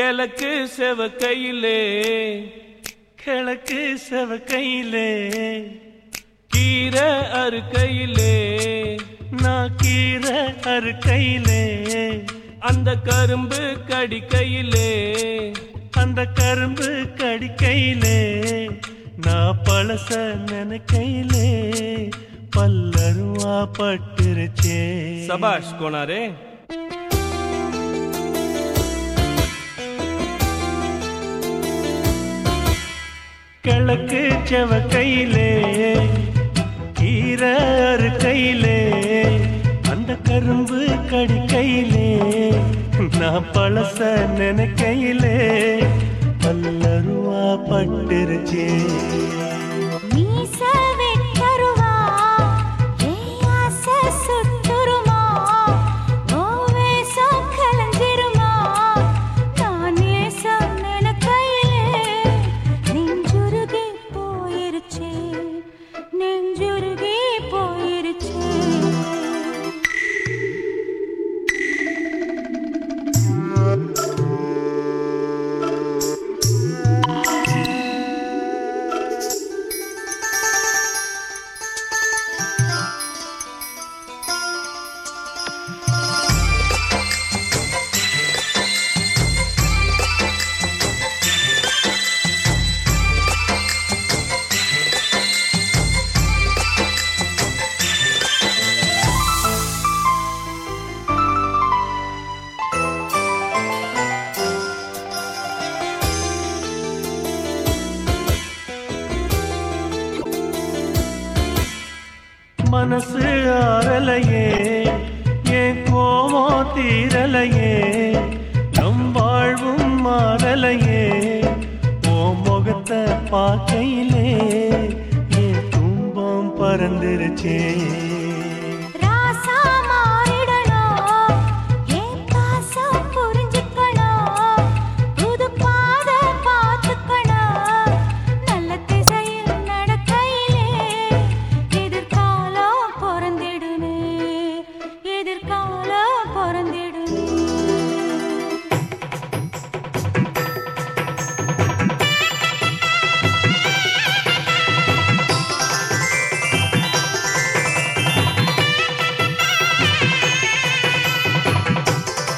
கிழக்கு செவக்கையிலே கிழக்கு செவக்கையிலே கீரை அறுக்கையிலே நான் கீரை அறுக்கையிலே அந்த கரும்பு கடிக்கையிலே அந்த கரும்பு கடிக்கையிலே நான் பழச நினைக்கையிலே பல்லருவா பட்டுருச்சே. சபாஷ் கோனாரே கிழக்கு செவ கையிலே கீரறு கையிலே அந்த கரும்பு கடி கையிலே நான் பழச நினைக்கையிலே பல்லருவா பட்டுருச்சே மனசு ஆறலையே என் கோமோ தீரலையே நம் வாழ்வும் மாறலையே ஓ முகத்தை பார்க்கையிலே என் துன்பம் பறந்துருச்சே.